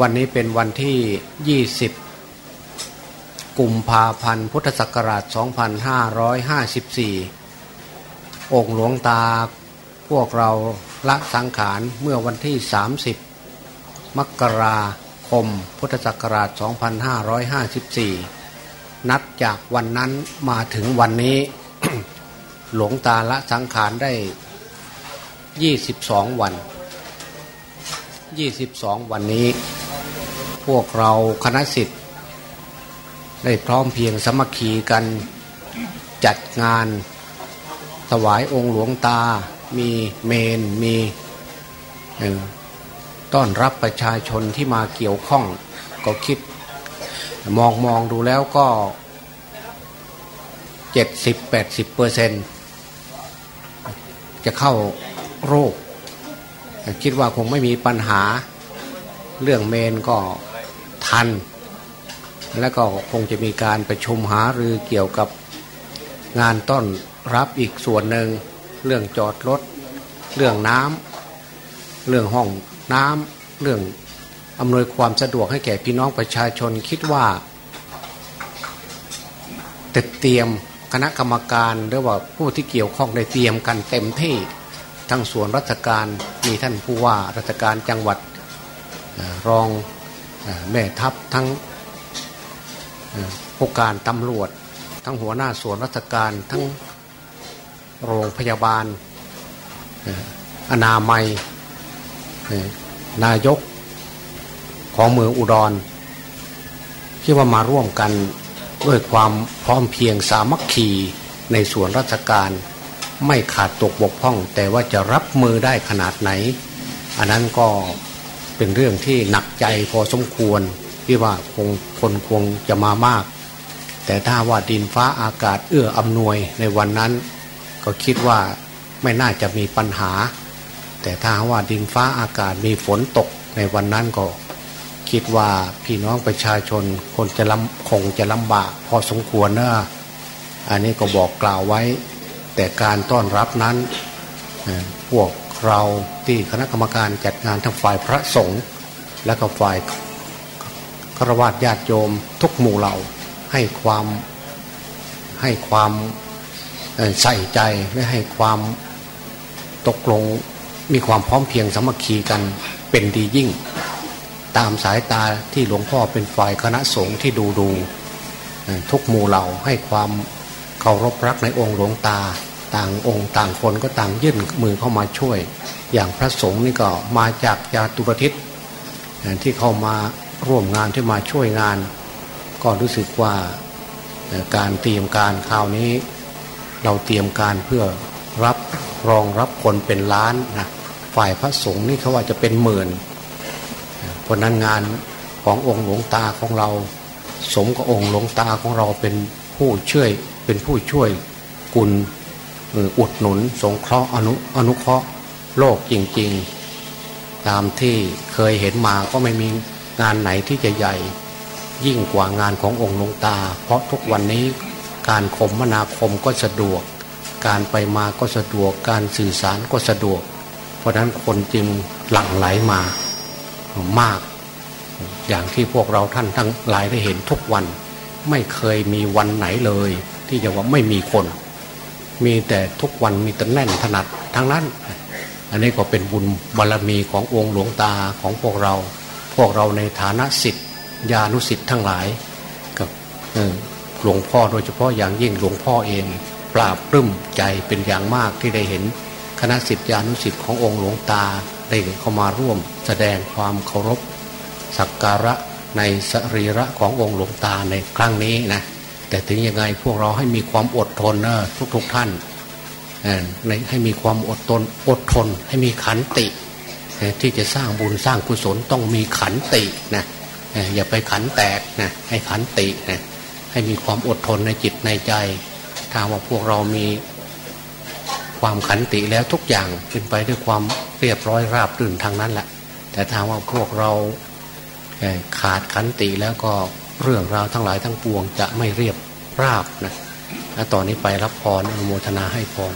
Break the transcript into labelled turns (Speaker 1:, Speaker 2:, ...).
Speaker 1: วันนี้เป็นวันที่ 20 กุมภาพันธ์ พุทธศักราช 2554 องค์หลวงตาพวกเราละสังขารเมื่อวันที่ 30 มกราคม พุทธศักราช 2554 นับจากวันนั้นมาถึงวันนี้ หลวงตาละสังขารได้ 22 วัน 22 วันนี้ พวกเราคณะสิทธิ์ได้พร้อมเพียงสมัคคีกันจัดงานถวายองค์หลวงตา มีเมน มีต้อนรับประชาชนที่มาเกี่ยวข้อง ก็คิด มองมองดูแล้วก็เจ็ดสิบแปดสิบเปอร์เซนจะเข้าโรค คิดว่าคงไม่มีปัญหา เรื่องเมนก็ ทัน และก็คงจะมีการประชุมหารือเกี่ยวกับงานต้อนรับอีกส่วนหนึ่งเรื่องจอดรถ เรื่องน้ำเรื่องห้องน้ำเรื่องอำนวยความสะดวกให้แก่พี่น้องประชาชนคิดว่าเตรียมคณะกรรมการหรือว่าผู้ที่เกี่ยวข้องได้เตรียมกันเต็มที่ทั้งส่วนราชการมีท่านผู้ว่าราชการจังหวัดรอง แม่ทัพทั้งผู้การตำรวจ ทั้งหัวหน้าส่วนราชการทั้งโรงพยาบาล อนามัย นายกของเมืองอุดร ที่ว่ามาร่วมกันด้วยความพร้อมเพียงสามัคคีในส่วนราชการไม่ขาดตกบกพร่อง แต่ว่าจะรับมือได้ขนาดไหน อันนั้นก็ เป็นเรื่องที่หนักใจพอสมควรที่ว่าคงคนคงจะมามาก แต่ถ้าว่าดินฟ้าอากาศเอื้ออำนวยในวันนั้น ก็คิดว่าไม่น่าจะมีปัญหา แต่ถ้าว่าดินฟ้าอากาศมีฝนตกในวันนั้นก็ คิดว่าพี่น้องประชาชนคนจะลำคงจะลำบากพอสมควรเนะอันนี้ก็บอกกล่าวไว้ แต่การต้อนรับนั้นพวก เราที่คณะกรรมการจัดงานทั้งฝ่ายพระสงฆ์และก็ฝ่ายฆราวาสญาติโยมทุกหมู่เหล่าให้ความให้ความใส่ใจและให้ความตกลงมีความพร้อมเพียงสมัคคีกันเป็นดียิ่ง ตามสายตาที่หลวงพ่อเป็นฝ่ายคณะสงฆ์ที่ดูดู ทุกหมู่เหล่าให้ความเคารพรักในองค์หลวงตา ต่างองค์ต่างคนก็ต่างยื่นมือเข้ามาช่วย อย่างพระสงฆ์นี่ก็มาจากยาตุปทิศที่เข้ามาร่วมงานที่มาช่วยงาน ก็รู้สึกว่าการเตรียมการคราวนี้ เราเตรียมการเพื่อรับรองรับคนเป็นล้านนะฝ่ายพระสงฆ์นี่เขาว่าจะเป็นหมื่นเพราะนั้นงานขององค์หลวงตาของเรา สมกับองค์หลวงตาของเราเป็นผู้ช่วยเป็นผู้ช่วยกุล อุดหนุนสงเคราะห์อนุอนุเคราะห์โลกจริง ๆ ตามที่เคยเห็นมาก็ไม่มีงานไหนที่จะใหญ่ ยิ่งกว่างานขององค์หลวงตา เพราะทุกวันนี้การคมมนาคมก็สะดวก การไปมาก็สะดวก การสื่อสารก็สะดวก เพราะนั้นคนจึงหลั่งไหลมามาก อย่างที่พวกเราท่านทั้งหลายได้เห็นทุกวัน ไม่เคยมีวันไหนเลย ที่จะว่าไม่มีคน มีแต่ทุกวันมีแต่แน่นถนัดทั้งนั้น อันนี้ก็เป็นบุญบารรมีขององค์หลวงตาของพวกเรา พวกเราในฐานะสิทธิญาณุสิทธิ์ทั้งหลาย กับหลวงพ่อโดยเฉพาะอย่างยิ่งหลวงพ่อเอง ปราบปลื้มใจเป็นอย่างมากที่ได้เห็น คณะสิทธิญาณุสิทธิ์ขององค์หลวงตาได้เข้ามาร่วม แสดงความเคารพสักการะในสรีระขององค์หลวงตาในครั้งนี้นะ แต่ถึงยังไงพวกเราให้มีความอดทนนะทุกๆทท่านให้มีความอดทนอดทน ให้มีขันติ ที่จะสร้างบุญสร้างกุศลต้องมีขันตินะอย่าไปขันแตกนะให้ขันตินะให้มีความอดทนในจิตในใจถ้าว่าพวกเรามีความขันติแล้วทุกอย่างเป็นไปด้วยความเรียบร้อยราบรื่นทางนั้นแหละแต่ถ้าว่าพวกเราขาดขันติแล้วก็ เรื่องราวทั้งหลายทั้งปวงจะไม่เรียบราบนะต่อนนี้ไปรับพรอนุโมทนาให้พร